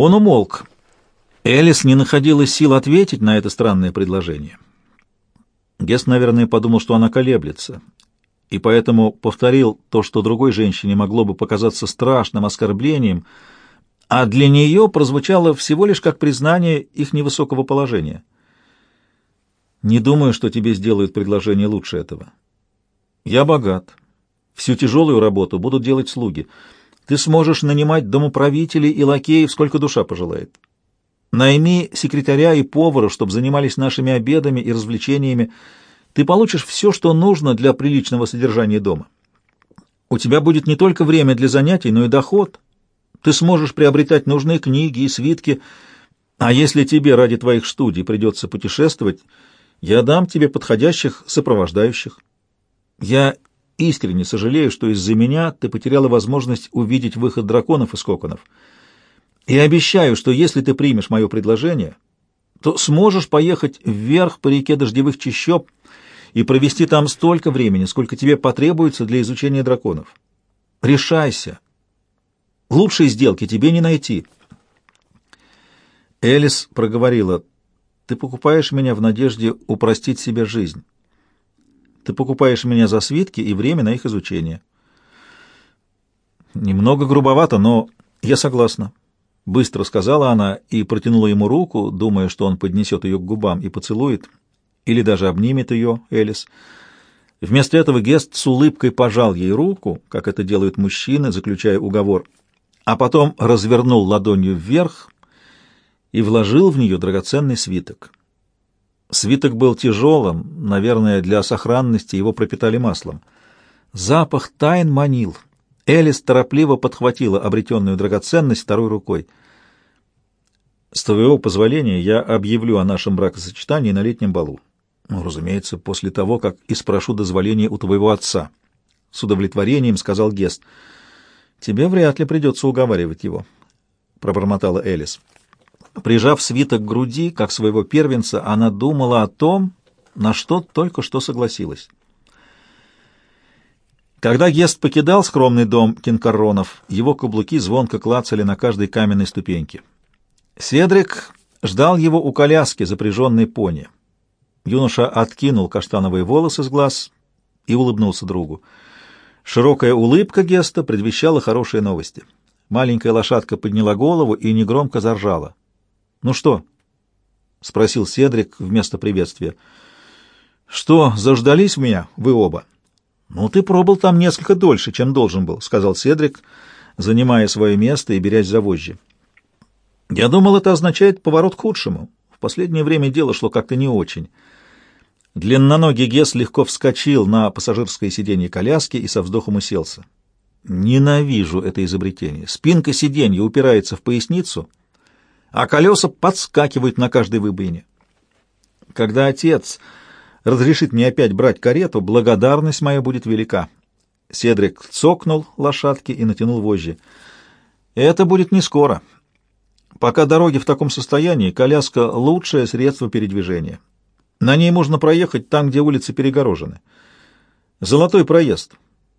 Он умолк. Элис не находила сил ответить на это странное предложение. Гест, наверное, подумал, что она колеблется, и поэтому повторил то, что другой женщине могло бы показаться страшным оскорблением, а для нее прозвучало всего лишь как признание их невысокого положения. «Не думаю, что тебе сделают предложение лучше этого. Я богат. Всю тяжелую работу будут делать слуги. Ты сможешь нанимать домоправителей и лакеев, сколько душа пожелает. Найми секретаря и повара, чтобы занимались нашими обедами и развлечениями. Ты получишь все, что нужно для приличного содержания дома. У тебя будет не только время для занятий, но и доход. Ты сможешь приобретать нужные книги и свитки, а если тебе ради твоих студий придется путешествовать, я дам тебе подходящих сопровождающих. Я искренне сожалею, что из-за меня ты потеряла возможность увидеть выход драконов из коконов. И обещаю, что если ты примешь мое предложение, то сможешь поехать вверх по реке дождевых чащоб и провести там столько времени, сколько тебе потребуется для изучения драконов. Решайся. Лучшей сделки тебе не найти. Элис проговорила, «Ты покупаешь меня в надежде упростить себе жизнь». Ты покупаешь меня за свитки и время на их изучение. Немного грубовато, но я согласна. Быстро сказала она и протянула ему руку, думая, что он поднесет ее к губам и поцелует, или даже обнимет ее, Элис. Вместо этого Гест с улыбкой пожал ей руку, как это делают мужчины, заключая уговор, а потом развернул ладонью вверх и вложил в нее драгоценный свиток. Свиток был тяжелым, наверное, для сохранности его пропитали маслом. Запах тайн манил. Элис торопливо подхватила обретенную драгоценность второй рукой. «С твоего позволения я объявлю о нашем бракосочетании на летнем балу. Ну, разумеется, после того, как и спрошу дозволения у твоего отца». С удовлетворением сказал Гест. «Тебе вряд ли придется уговаривать его», — пробормотала Элис. Прижав свиток к груди, как своего первенца, она думала о том, на что только что согласилась. Когда Гест покидал скромный дом Кинкарронов, его каблуки звонко клацали на каждой каменной ступеньке. Седрик ждал его у коляски, запряженной пони. Юноша откинул каштановые волосы с глаз и улыбнулся другу. Широкая улыбка Геста предвещала хорошие новости. Маленькая лошадка подняла голову и негромко заржала. «Ну что?» — спросил Седрик вместо приветствия. «Что, заждались меня, вы оба?» «Ну, ты пробыл там несколько дольше, чем должен был», — сказал Седрик, занимая свое место и берясь за вожжи. «Я думал, это означает поворот к худшему. В последнее время дело шло как-то не очень». Длинноногий Гес легко вскочил на пассажирское сиденье коляски и со вздохом уселся. «Ненавижу это изобретение. Спинка сиденья упирается в поясницу, а колеса подскакивают на каждой выбоине. Когда отец разрешит мне опять брать карету, благодарность моя будет велика. Седрик цокнул лошадки и натянул вожжи. Это будет не скоро. Пока дороги в таком состоянии, коляска — лучшее средство передвижения. На ней можно проехать там, где улицы перегорожены. Золотой проезд.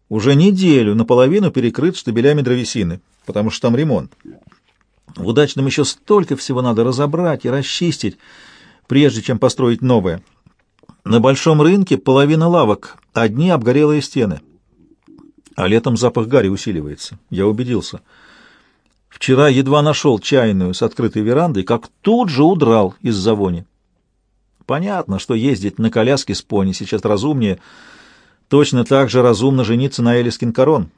Уже неделю наполовину перекрыт штабелями древесины, потому что там ремонт. В удачном еще столько всего надо разобрать и расчистить, прежде чем построить новое. На большом рынке половина лавок, одни обгорелые стены. А летом запах гари усиливается. Я убедился. Вчера едва нашел чайную с открытой верандой, как тут же удрал из-за вони. Понятно, что ездить на коляске с пони сейчас разумнее. Точно так же разумно жениться на Элискин Корон.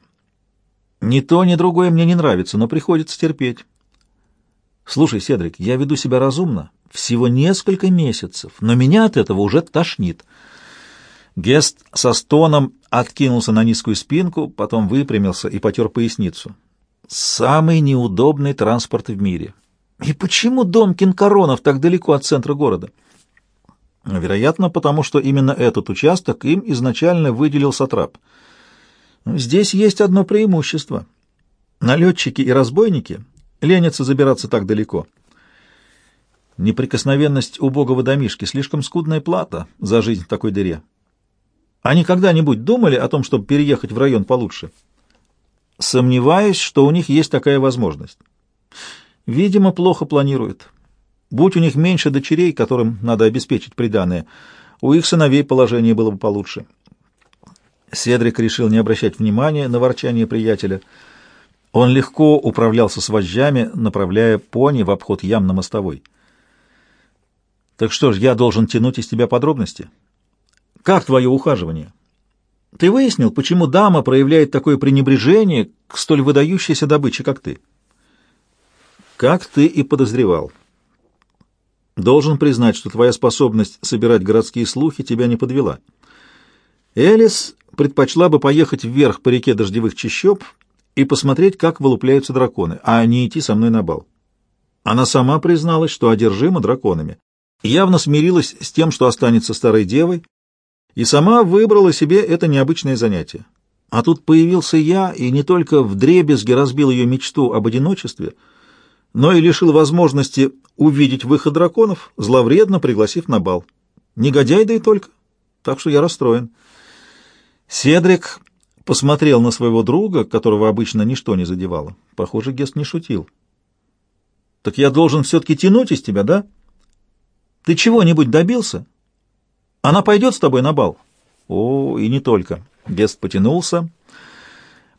Ни то, ни другое мне не нравится, но приходится терпеть. Слушай, Седрик, я веду себя разумно, всего несколько месяцев, но меня от этого уже тошнит. Гест со стоном откинулся на низкую спинку, потом выпрямился и потер поясницу. Самый неудобный транспорт в мире. И почему дом Кинкаронов так далеко от центра города? Вероятно, потому что именно этот участок им изначально выделил Сатрап. Здесь есть одно преимущество. Налетчики и разбойники ленятся забираться так далеко. Неприкосновенность убогого домишки — слишком скудная плата за жизнь в такой дыре. Они когда-нибудь думали о том, чтобы переехать в район получше? Сомневаюсь, что у них есть такая возможность. Видимо, плохо планирует. Будь у них меньше дочерей, которым надо обеспечить приданое, у их сыновей положение было бы получше. Седрик решил не обращать внимания на ворчание приятеля. Он легко управлялся с вожжами, направляя пони в обход ям на мостовой. «Так что ж, я должен тянуть из тебя подробности? Как твое ухаживание? Ты выяснил, почему дама проявляет такое пренебрежение к столь выдающейся добыче, как ты?» «Как ты и подозревал. Должен признать, что твоя способность собирать городские слухи тебя не подвела. Элис предпочла бы поехать вверх по реке дождевых чащоб и посмотреть, как вылупляются драконы, а не идти со мной на бал. Она сама призналась, что одержима драконами, явно смирилась с тем, что останется старой девой, и сама выбрала себе это необычное занятие. А тут появился я, и не только вдребезги разбил ее мечту об одиночестве, но и лишил возможности увидеть выход драконов, зловредно пригласив на бал. Негодяй да и только. Так что я расстроен. Седрик посмотрел на своего друга, которого обычно ничто не задевало. Похоже, Гест не шутил. «Так я должен все-таки тянуть из тебя, да? Ты чего-нибудь добился? Она пойдет с тобой на бал?» «О, и не только». Гест потянулся,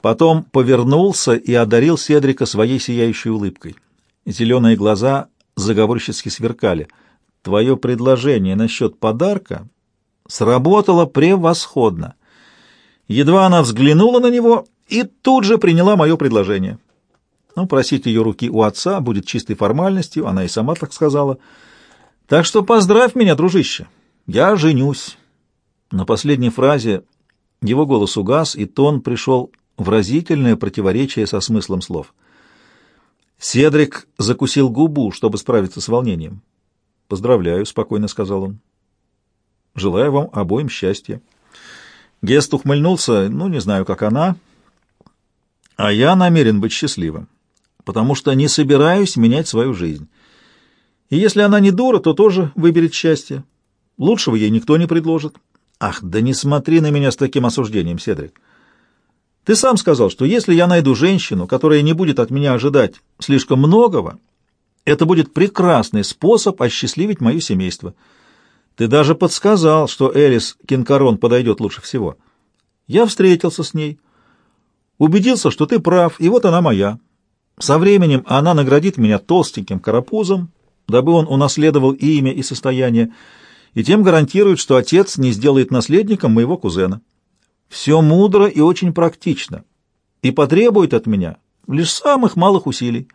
потом повернулся и одарил Седрика своей сияющей улыбкой. Зеленые глаза заговорчески сверкали. «Твое предложение насчет подарка сработало превосходно». Едва она взглянула на него и тут же приняла мое предложение. Ну, просить ее руки у отца будет чистой формальностью, она и сама так сказала. Так что поздравь меня, дружище, я женюсь. На последней фразе его голос угас, и тон пришел в разительное противоречие со смыслом слов. Седрик закусил губу, чтобы справиться с волнением. «Поздравляю», — спокойно сказал он. «Желаю вам обоим счастья». Гест ухмыльнулся, ну, не знаю, как она, а я намерен быть счастливым, потому что не собираюсь менять свою жизнь. И если она не дура, то тоже выберет счастье. Лучшего ей никто не предложит. Ах, да не смотри на меня с таким осуждением, Седрик. Ты сам сказал, что если я найду женщину, которая не будет от меня ожидать слишком многого, это будет прекрасный способ осчастливить мое семейство. Ты даже подсказал, что Элис Кинкарон подойдет лучше всего. Я встретился с ней, убедился, что ты прав, и вот она моя. Со временем она наградит меня толстеньким карапузом, дабы он унаследовал и имя, и состояние, и тем гарантирует, что отец не сделает наследником моего кузена. Все мудро и очень практично, и потребует от меня лишь самых малых усилий.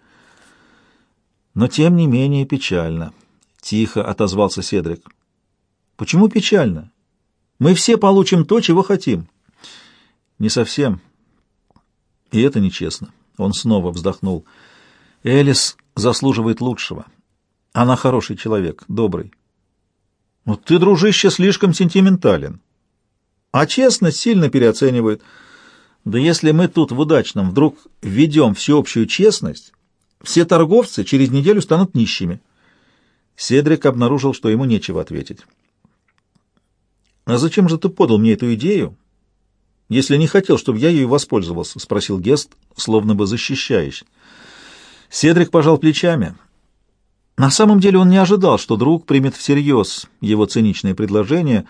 Но тем не менее печально, — тихо отозвался Седрик. Почему печально? Мы все получим то, чего хотим. Не совсем. И это нечестно. Он снова вздохнул. Элис заслуживает лучшего. Она хороший человек, добрый. Но ты, дружище, слишком сентиментален. А честность сильно переоценивают. Да если мы тут в удачном вдруг введем всеобщую честность, все торговцы через неделю станут нищими. Седрик обнаружил, что ему нечего ответить. «А зачем же ты подал мне эту идею, если не хотел, чтобы я ею воспользовался?» — спросил Гест, словно бы защищаясь. Седрик пожал плечами. На самом деле он не ожидал, что друг примет всерьез его циничное предложение,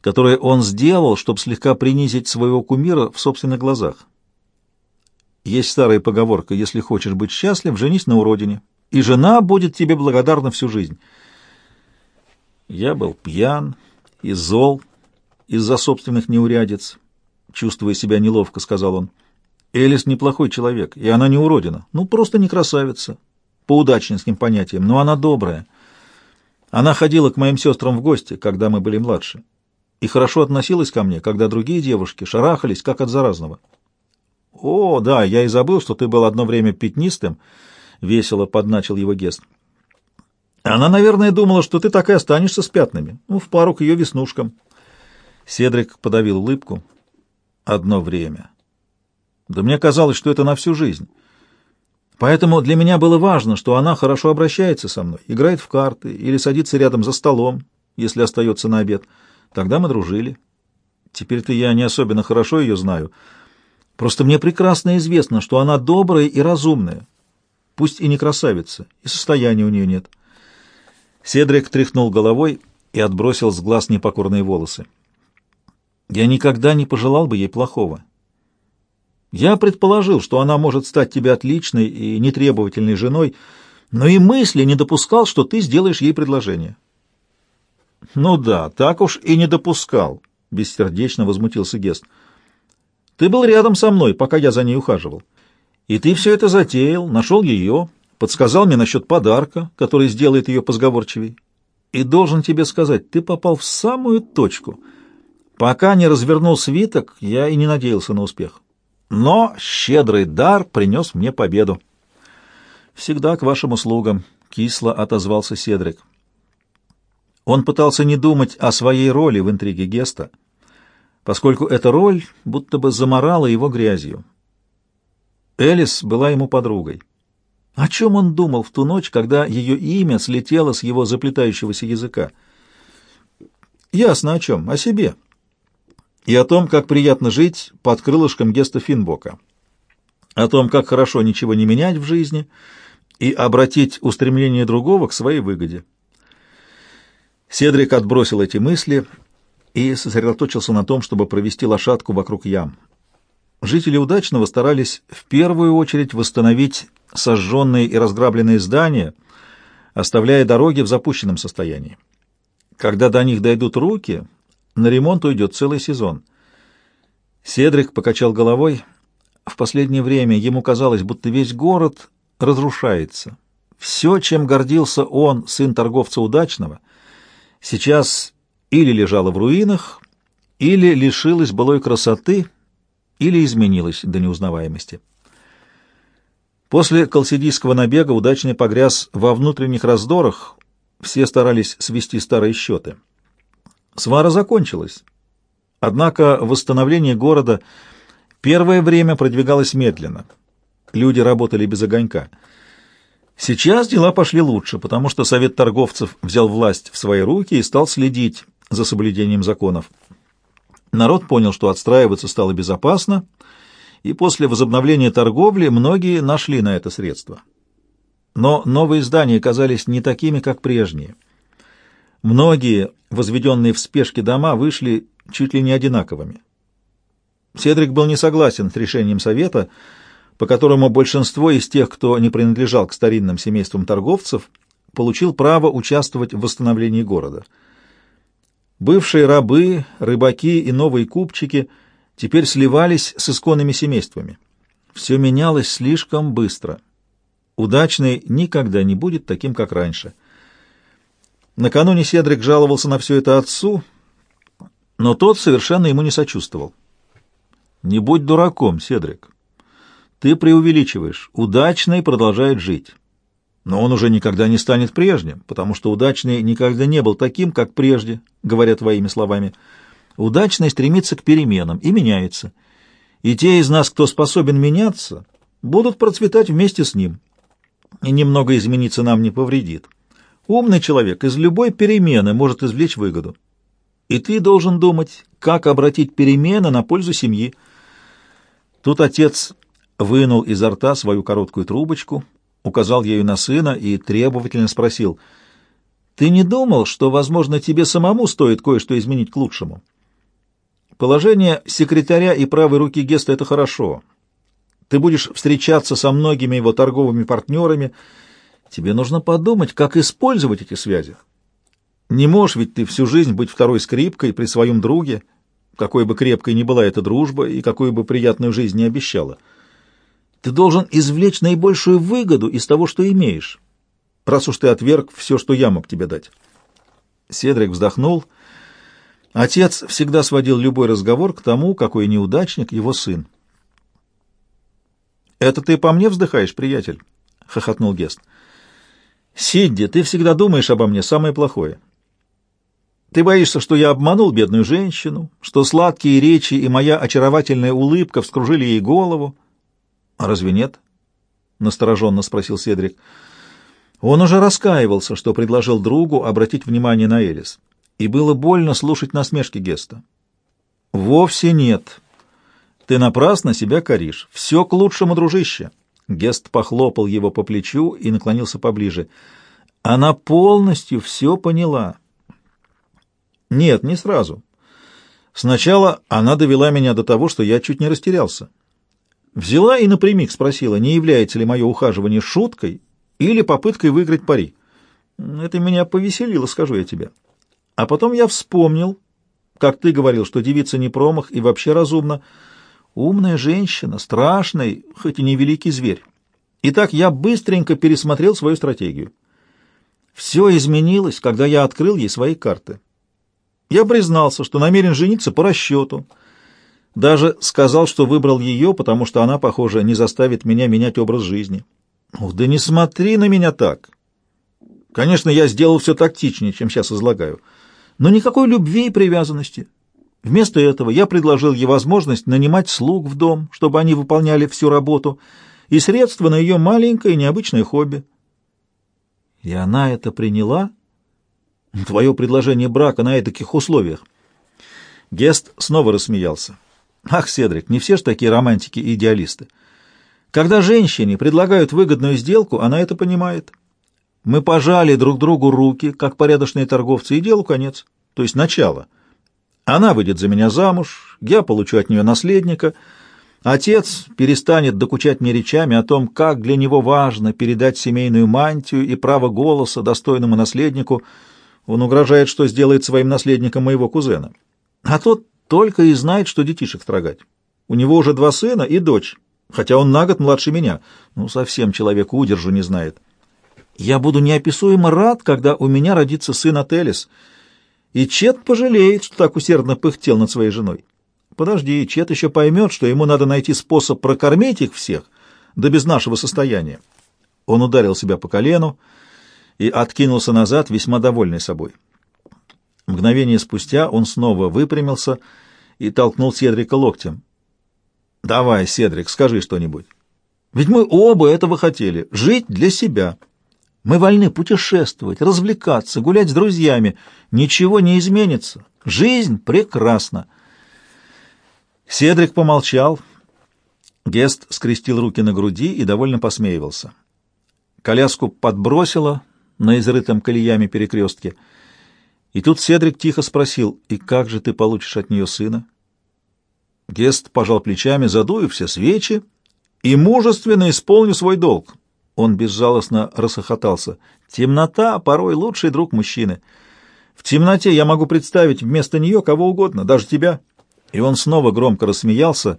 которое он сделал, чтобы слегка принизить своего кумира в собственных глазах. Есть старая поговорка «Если хочешь быть счастлив, женись на уродине, и жена будет тебе благодарна всю жизнь». Я был пьян, и зол из-за собственных неурядиц. Чувствуя себя неловко, сказал он. Элис неплохой человек, и она не уродина. Ну, просто не красавица, по удачническим понятиям, но она добрая. Она ходила к моим сестрам в гости, когда мы были младше, и хорошо относилась ко мне, когда другие девушки шарахались, как от заразного. «О, да, я и забыл, что ты был одно время пятнистым», — весело подначил его Гест. Она, наверное, думала, что ты так и останешься с пятнами, ну, в пару к ее веснушкам. Седрик подавил улыбку. Одно время. Да мне казалось, что это на всю жизнь. Поэтому для меня было важно, что она хорошо обращается со мной, играет в карты или садится рядом за столом, если остается на обед. Тогда мы дружили. Теперь-то я не особенно хорошо ее знаю. Просто мне прекрасно известно, что она добрая и разумная. пусть и не красавица, и состояния у нее нет. Седрик тряхнул головой и отбросил с глаз непокорные волосы. Я никогда не пожелал бы ей плохого. Я предположил, что она может стать тебе отличной и нетребовательной женой, но и мысли не допускал, что ты сделаешь ей предложение. Ну да, так уж и не допускал, бессердечно возмутился Гест. Ты был рядом со мной, пока я за ней ухаживал. И ты все это затеял, нашел ее, подсказал мне насчет подарка, который сделает ее позговорчивей. И должен тебе сказать, ты попал в самую точку. Пока не развернул свиток, я и не надеялся на успех. Но щедрый дар принес мне победу. «Всегда к вашим услугам», — кисло отозвался Седрик. Он пытался не думать о своей роли в интриге Геста, поскольку эта роль будто бы заморала его грязью. Элис была ему подругой. О чем он думал в ту ночь, когда ее имя слетело с его заплетающегося языка? Ясно о чем, о себе. И о том, как приятно жить под крылышком Геста Финбока. О том, как хорошо ничего не менять в жизни и обратить устремление другого к своей выгоде. Седрик отбросил эти мысли и сосредоточился на том, чтобы провести лошадку вокруг ям. Жители Удачного старались в первую очередь восстановить сожженные и разграбленные здания, оставляя дороги в запущенном состоянии. Когда до них дойдут руки, на ремонт уйдет целый сезон. Седрик покачал головой. В последнее время ему казалось, будто весь город разрушается. Все, чем гордился он, сын торговца удачного, сейчас или лежало в руинах, или лишилось былой красоты, или изменилось до неузнаваемости. После колсидийского набега удачный погряз во внутренних раздорах, все старались свести старые счеты. Свара закончилась. Однако восстановление города первое время продвигалось медленно. Люди работали без огонька. Сейчас дела пошли лучше, потому что Совет торговцев взял власть в свои руки и стал следить за соблюдением законов. Народ понял, что отстраиваться стало безопасно, и после возобновления торговли многие нашли на это средства. Но новые здания казались не такими, как прежние. Многие, возведенные в спешке дома, вышли чуть ли не одинаковыми. Седрик был не согласен с решением совета, по которому большинство из тех, кто не принадлежал к старинным семействам торговцев, получил право участвовать в восстановлении города. Бывшие рабы, рыбаки и новые купчики – теперь сливались с исконными семействами. Все менялось слишком быстро. Удачный никогда не будет таким, как раньше. Накануне Седрик жаловался на все это отцу, но тот совершенно ему не сочувствовал. «Не будь дураком, Седрик. Ты преувеличиваешь. Удачный продолжает жить. Но он уже никогда не станет прежним, потому что удачный никогда не был таким, как прежде, говоря твоими словами». Удачный стремится к переменам и меняется. И те из нас, кто способен меняться, будут процветать вместе с ним. И немного измениться нам не повредит. Умный человек из любой перемены может извлечь выгоду. И ты должен думать, как обратить перемены на пользу семьи. Тут отец вынул изо рта свою короткую трубочку, указал ею на сына и требовательно спросил, «Ты не думал, что, возможно, тебе самому стоит кое-что изменить к лучшему?» Положение секретаря и правой руки Геста — это хорошо. Ты будешь встречаться со многими его торговыми партнерами. Тебе нужно подумать, как использовать эти связи. Не можешь ведь ты всю жизнь быть второй скрипкой при своем друге, какой бы крепкой ни была эта дружба и какую бы приятную жизнь не обещала. Ты должен извлечь наибольшую выгоду из того, что имеешь, раз уж ты отверг все, что я мог тебе дать. Седрик вздохнул — Отец всегда сводил любой разговор к тому, какой неудачник его сын. «Это ты по мне вздыхаешь, приятель?» — хохотнул Гест. «Сидди, ты всегда думаешь обо мне самое плохое. Ты боишься, что я обманул бедную женщину, что сладкие речи и моя очаровательная улыбка вскружили ей голову. А разве нет?» — настороженно спросил Седрик. Он уже раскаивался, что предложил другу обратить внимание на Элис и было больно слушать насмешки Геста. «Вовсе нет. Ты напрасно себя коришь. Все к лучшему, дружище. Гест похлопал его по плечу и наклонился поближе. Она полностью все поняла. Нет, не сразу. Сначала она довела меня до того, что я чуть не растерялся. Взяла и напрямик спросила, не является ли мое ухаживание шуткой или попыткой выиграть пари. Это меня повеселило, скажу я тебе. А потом я вспомнил, как ты говорил, что девица не промах и вообще разумна. Умная женщина, страшный, хоть и не великий зверь. Итак, я быстренько пересмотрел свою стратегию. Все изменилось, когда я открыл ей свои карты. Я признался, что намерен жениться по расчету. Даже сказал, что выбрал ее, потому что она, похоже, не заставит меня менять образ жизни. Ух, да не смотри на меня так. Конечно, я сделал все тактичнее, чем сейчас излагаю, но никакой любви и привязанности. Вместо этого я предложил ей возможность нанимать слуг в дом, чтобы они выполняли всю работу, и средства на ее маленькое необычное хобби. И она это приняла? Твое предложение брака на таких условиях. Гест снова рассмеялся. Ах, Седрик, не все ж такие романтики и идеалисты. Когда женщине предлагают выгодную сделку, она это понимает. Мы пожали друг другу руки, как порядочные торговцы, и делу конец, то есть начало. Она выйдет за меня замуж, я получу от нее наследника, отец перестанет докучать мне речами о том, как для него важно передать семейную мантию и право голоса достойному наследнику. Он угрожает, что сделает своим наследником моего кузена. А тот только и знает, что детишек строгать. У него уже два сына и дочь, хотя он на год младше меня. Ну, совсем человек удержу не знает. Я буду неописуемо рад, когда у меня родится сын от. И Чет пожалеет, что так усердно пыхтел над своей женой. Подожди, Чет еще поймет, что ему надо найти способ прокормить их всех, да без нашего состояния. Он ударил себя по колену и откинулся назад, весьма довольный собой. Мгновение спустя он снова выпрямился и толкнул Седрика локтем. «Давай, Седрик, скажи что-нибудь. Ведь мы оба этого хотели — жить для себя». Мы вольны путешествовать, развлекаться, гулять с друзьями. Ничего не изменится. Жизнь прекрасна. Седрик помолчал. Гест скрестил руки на груди и довольно посмеивался. Коляску подбросило на изрытом колеями перекрестке. И тут Седрик тихо спросил, «И как же ты получишь от нее сына?» Гест пожал плечами, задую все свечи и мужественно исполню свой долг. Он безжалостно рассохотался. Темнота порой лучший друг мужчины. В темноте я могу представить вместо нее кого угодно, даже тебя. И он снова громко рассмеялся,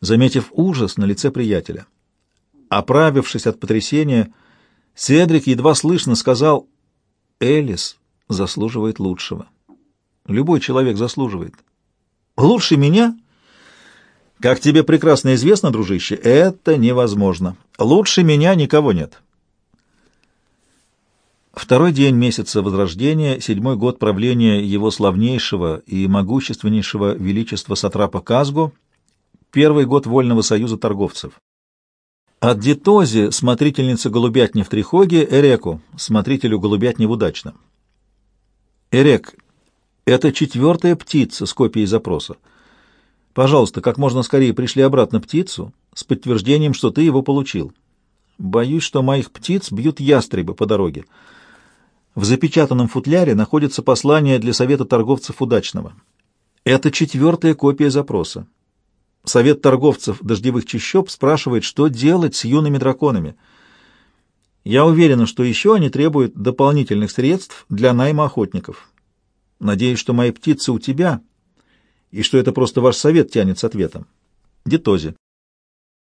заметив ужас на лице приятеля. Оправившись от потрясения, Седрик едва слышно сказал, «Элис заслуживает лучшего. Любой человек заслуживает. Лучше меня как тебе прекрасно известно, дружище, это невозможно. Лучше меня никого нет. Второй день месяца Возрождения, седьмой год правления его славнейшего и могущественнейшего величества Сатрапа Казго, первый год Вольного союза торговцев. От Дитози, смотрительницы голубятни в Трихоге, Эреку, смотрителю голубятни в Удачном. Эрек — это четвертая птица с копией запроса. Пожалуйста, как можно скорее пришли обратно птицу с подтверждением, что ты его получил. Боюсь, что моих птиц бьют ястребы по дороге. В запечатанном футляре находится послание для Совета торговцев удачного. Это четвертая копия запроса. Совет торговцев дождевых чащоб спрашивает, что делать с юными драконами. Я уверена, что еще они требуют дополнительных средств для найма охотников. Надеюсь, что мои птицы у тебя — и что это просто ваш совет тянет с ответом. Детози.